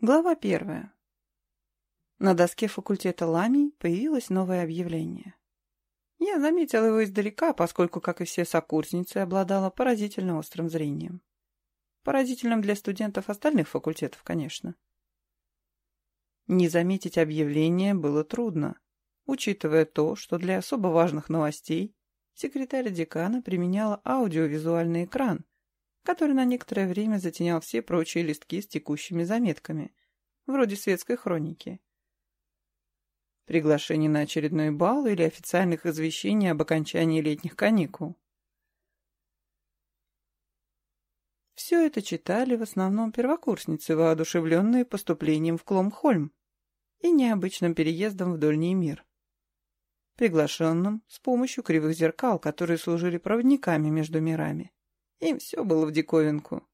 Глава первая. На доске факультета Ламий появилось новое объявление. Я заметила его издалека, поскольку, как и все сокурсницы, обладала поразительно острым зрением. Поразительным для студентов остальных факультетов, конечно. Не заметить объявление было трудно, учитывая то, что для особо важных новостей секретарь декана применяла аудиовизуальный экран, который на некоторое время затенял все прочие листки с текущими заметками, вроде светской хроники. Приглашений на очередной бал или официальных извещений об окончании летних каникул. Все это читали в основном первокурсницы, воодушевленные поступлением в Кломхольм и необычным переездом в Дольний мир. Приглашенным с помощью кривых зеркал, которые служили проводниками между мирами. Им все было в диковинку.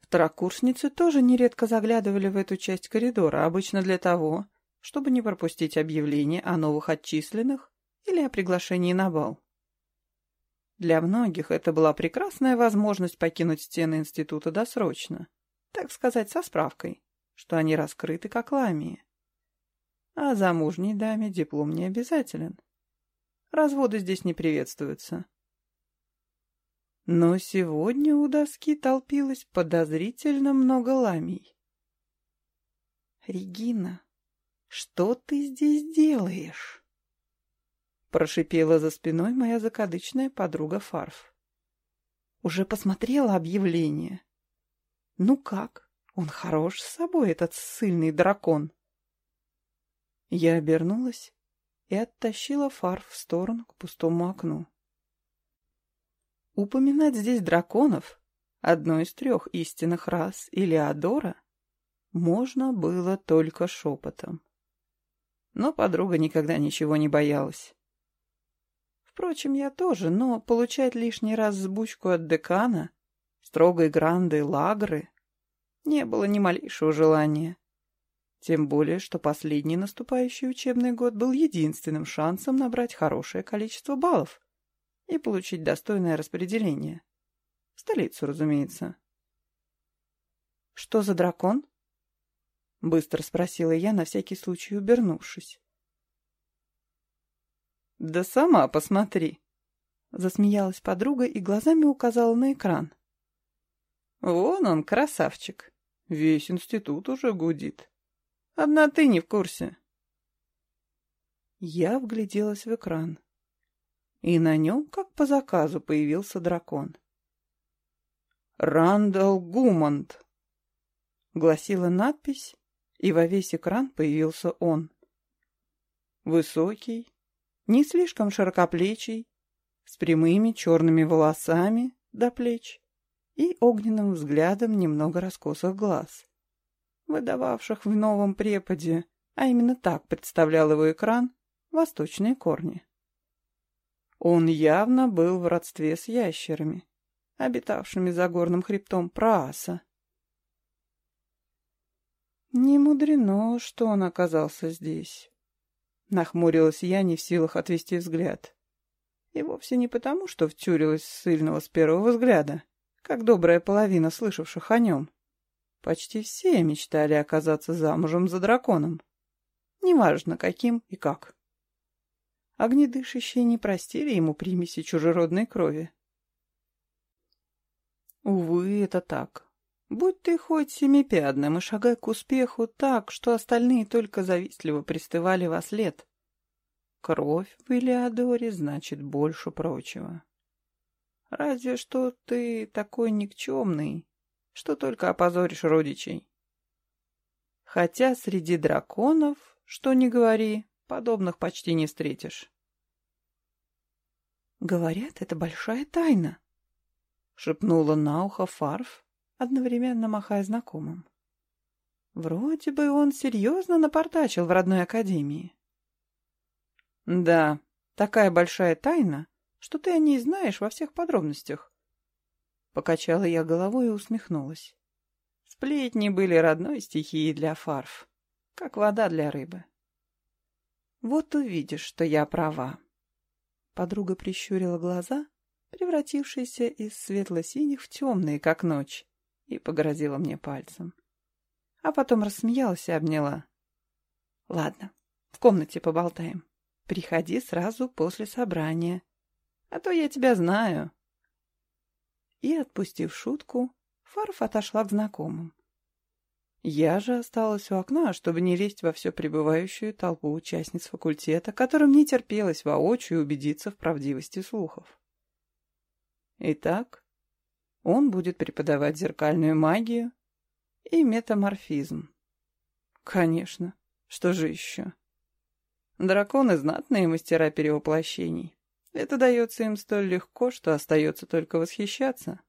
Второкурсницы тоже нередко заглядывали в эту часть коридора, обычно для того, чтобы не пропустить объявление о новых отчисленных или о приглашении на бал. Для многих это была прекрасная возможность покинуть стены института досрочно, так сказать, со справкой, что они раскрыты как ламии. А замужней даме диплом не обязателен. Разводы здесь не приветствуются. Но сегодня у доски толпилось подозрительно много ламий. «Регина, что ты здесь делаешь?» Прошипела за спиной моя закадычная подруга Фарф. «Уже посмотрела объявление. Ну как, он хорош с собой, этот сильный дракон?» Я обернулась и оттащила Фарф в сторону к пустому окну. Упоминать здесь драконов, одной из трех истинных рас Илеодора, можно было только шепотом. Но подруга никогда ничего не боялась. Впрочем, я тоже, но получать лишний раз сбучку от декана, строгой гранды Лагры, не было ни малейшего желания. Тем более, что последний наступающий учебный год был единственным шансом набрать хорошее количество баллов и получить достойное распределение. В столицу, разумеется. «Что за дракон?» — быстро спросила я, на всякий случай убернувшись. «Да сама посмотри!» — засмеялась подруга и глазами указала на экран. «Вон он, красавчик! Весь институт уже гудит. Одна ты не в курсе». Я вгляделась в экран и на нем, как по заказу, появился дракон. «Рандall Гумонт!» — гласила надпись, и во весь экран появился он. Высокий, не слишком широкоплечий, с прямыми черными волосами до плеч и огненным взглядом немного раскосых глаз, выдававших в новом преподе, а именно так представлял его экран, восточные корни. Он явно был в родстве с ящерами, обитавшими за горным хребтом Прааса. Не мудрено, что он оказался здесь. Нахмурилась я, не в силах отвести взгляд. И вовсе не потому, что втюрилась сильного с первого взгляда, как добрая половина слышавших о нем. Почти все мечтали оказаться замужем за драконом. Неважно, каким и как огнедышащие не простили ему примеси чужеродной крови. Увы, это так. Будь ты хоть семипядным и шагай к успеху так, что остальные только завистливо пристывали во след. Кровь в Илеодоре значит больше прочего. Разве что ты такой никчемный, что только опозоришь родичей. Хотя среди драконов, что ни говори, подобных почти не встретишь. «Говорят, это большая тайна», — шепнула на ухо Фарф, одновременно махая знакомым. «Вроде бы он серьезно напортачил в родной академии». «Да, такая большая тайна, что ты о ней знаешь во всех подробностях». Покачала я головой и усмехнулась. Сплетни были родной стихией для Фарф, как вода для рыбы. «Вот увидишь, что я права». Подруга прищурила глаза, превратившиеся из светло-синих в темные, как ночь, и погрозила мне пальцем. а потом рассмеялась и обняла. «Ладно, в комнате поболтаем. Приходи сразу после собрания, а то я тебя знаю». И, отпустив шутку, Фарф отошла к знакомым. Я же осталась у окна, чтобы не лезть во все пребывающую толпу участниц факультета, которым не терпелось воочию убедиться в правдивости слухов. Итак, он будет преподавать зеркальную магию и метаморфизм. Конечно, что же еще? Драконы — знатные мастера перевоплощений. Это дается им столь легко, что остается только восхищаться.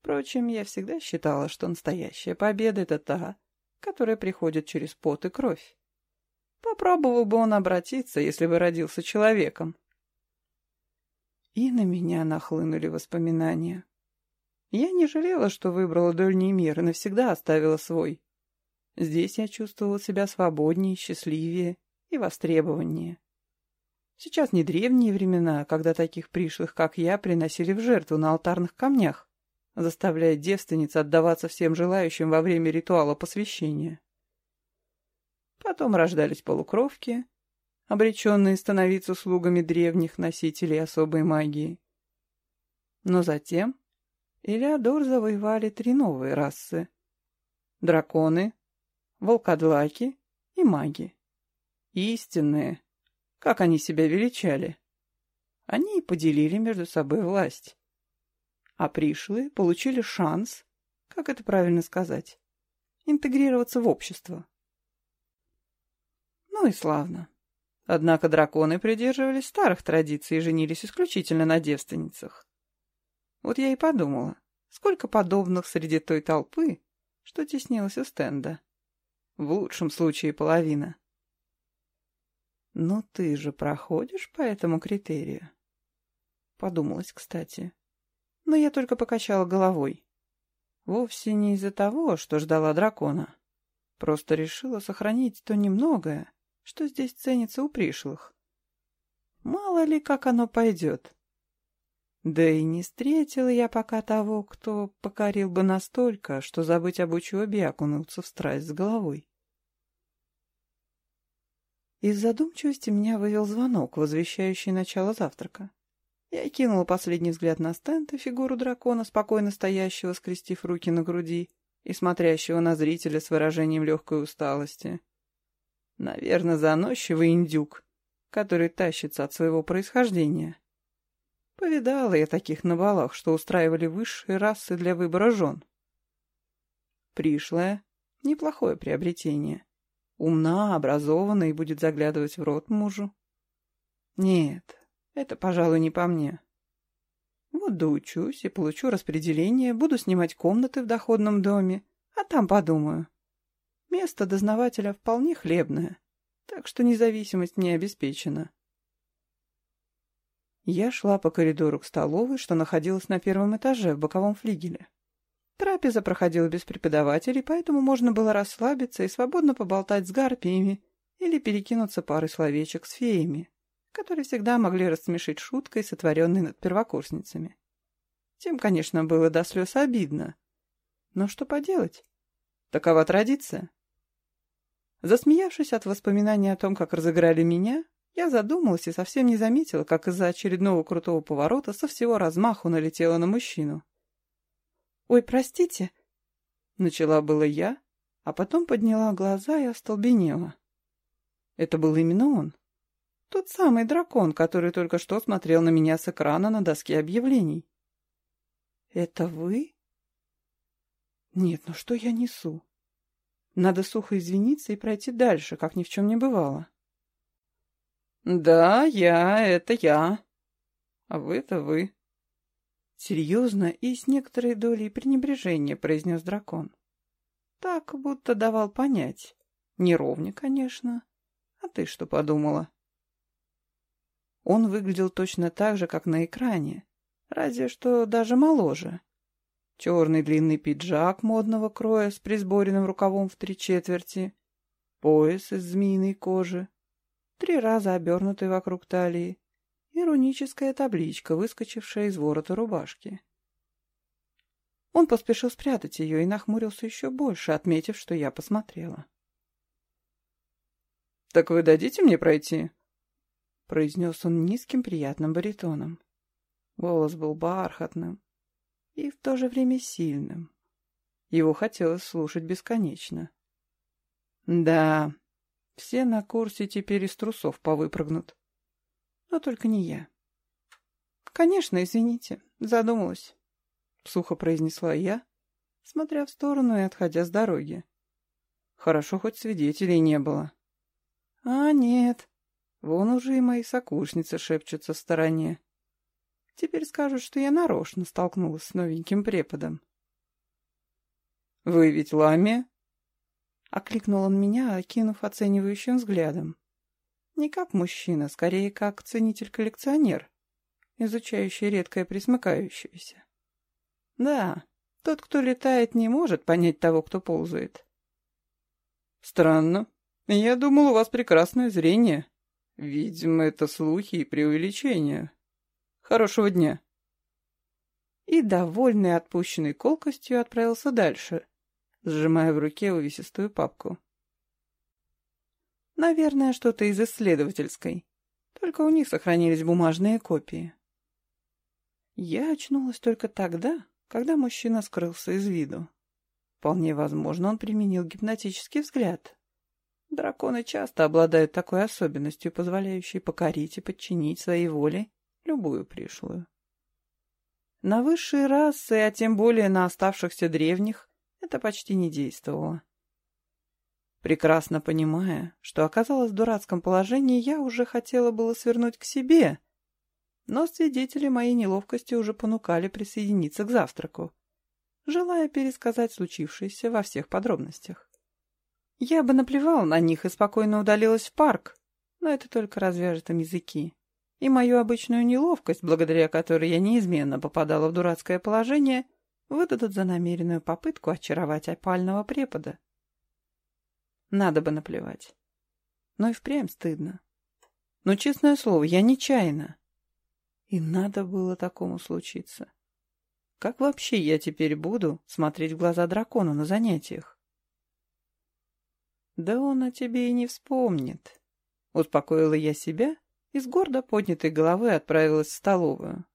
Впрочем, я всегда считала, что настоящая победа — это та, которая приходит через пот и кровь. Попробовал бы он обратиться, если бы родился человеком. И на меня нахлынули воспоминания. Я не жалела, что выбрала дольний мир и навсегда оставила свой. Здесь я чувствовала себя свободнее, счастливее и востребованнее. Сейчас не древние времена, когда таких пришлых, как я, приносили в жертву на алтарных камнях, заставляя девственниц отдаваться всем желающим во время ритуала посвящения. Потом рождались полукровки, обреченные становиться слугами древних носителей особой магии. Но затем Илеодор завоевали три новые расы — драконы, волкодлаки и маги. Истинные, как они себя величали. Они и поделили между собой власть. А пришлые получили шанс, как это правильно сказать, интегрироваться в общество. Ну и славно. Однако драконы придерживались старых традиций и женились исключительно на девственницах. Вот я и подумала, сколько подобных среди той толпы, что теснилась у стенда. В лучшем случае половина. «Ну ты же проходишь по этому критерию?» Подумалось, кстати. Но я только покачала головой. Вовсе не из-за того, что ждала дракона. Просто решила сохранить то немногое, что здесь ценится у пришлых. Мало ли, как оно пойдет. Да и не встретила я пока того, кто покорил бы настолько, что забыть об учебе и окунуться в страсть с головой. Из задумчивости меня вывел звонок, возвещающий начало завтрака. Я кинула последний взгляд на стенд и фигуру дракона, спокойно стоящего, скрестив руки на груди и смотрящего на зрителя с выражением легкой усталости. Наверное, заносчивый индюк, который тащится от своего происхождения. Повидала я таких на балах, что устраивали высшие расы для выбора жен. Пришлая — неплохое приобретение. Умна, образована и будет заглядывать в рот мужу. Нет, это, пожалуй, не по мне. Вот доучусь и получу распределение, буду снимать комнаты в доходном доме, а там подумаю. Место дознавателя вполне хлебное, так что независимость мне обеспечена. Я шла по коридору к столовой, что находилась на первом этаже в боковом флигеле. Трапеза проходила без преподавателей, поэтому можно было расслабиться и свободно поболтать с гарпиями или перекинуться парой словечек с феями, которые всегда могли рассмешить шуткой, сотворенной над первокурсницами. Тем, конечно, было до слез обидно. Но что поделать? Такова традиция. Засмеявшись от воспоминаний о том, как разыграли меня, я задумалась и совсем не заметила, как из-за очередного крутого поворота со всего размаху налетела на мужчину. «Ой, простите!» Начала было я, а потом подняла глаза и остолбенела. Это был именно он. Тот самый дракон, который только что смотрел на меня с экрана на доске объявлений. «Это вы?» «Нет, ну что я несу?» Надо сухо извиниться и пройти дальше, как ни в чем не бывало. «Да, я, это я. А вы-то вы». Серьезно и с некоторой долей пренебрежения произнес дракон. Так, будто давал понять. Неровне, конечно. А ты что подумала? Он выглядел точно так же, как на экране, разве что даже моложе. Черный длинный пиджак модного кроя с присборенным рукавом в три четверти, пояс из змеиной кожи, три раза обернутый вокруг талии, и руническая табличка, выскочившая из ворота рубашки. Он поспешил спрятать ее и нахмурился еще больше, отметив, что я посмотрела. «Так вы дадите мне пройти?» Произнес он низким приятным баритоном. Голос был бархатным и в то же время сильным. Его хотелось слушать бесконечно. Да, все на курсе теперь из трусов повыпрыгнут. Но только не я. Конечно, извините, задумалась. Сухо произнесла я, смотря в сторону и отходя с дороги. Хорошо, хоть свидетелей не было. А нет, Вон уже и мои сокурсницы шепчутся в стороне. Теперь скажут, что я нарочно столкнулась с новеньким преподом. «Вы ведь Ламия?» — окликнул он меня, окинув оценивающим взглядом. Не как мужчина, скорее как ценитель-коллекционер, изучающий редкое присмыкающееся. Да, тот, кто летает, не может понять того, кто ползает. «Странно. Я думал, у вас прекрасное зрение», Видимо, это слухи и преувеличения. Хорошего дня. И, довольный отпущенной колкостью, отправился дальше, сжимая в руке увесистую папку. Наверное, что-то из исследовательской. Только у них сохранились бумажные копии. Я очнулась только тогда, когда мужчина скрылся из виду. Вполне возможно, он применил гипнотический взгляд, Драконы часто обладают такой особенностью, позволяющей покорить и подчинить своей воле любую пришлую. На высшие расы, а тем более на оставшихся древних, это почти не действовало. Прекрасно понимая, что оказалась в дурацком положении, я уже хотела было свернуть к себе, но свидетели моей неловкости уже понукали присоединиться к завтраку, желая пересказать случившееся во всех подробностях. Я бы наплевал на них и спокойно удалилась в парк, но это только развяжет им языки. И мою обычную неловкость, благодаря которой я неизменно попадала в дурацкое положение, выдадут за намеренную попытку очаровать опального препода. Надо бы наплевать. Но и впрямь стыдно. Но, честное слово, я нечаянно. И надо было такому случиться. Как вообще я теперь буду смотреть в глаза дракону на занятиях? «Да он о тебе и не вспомнит», — успокоила я себя и с гордо поднятой головы отправилась в столовую.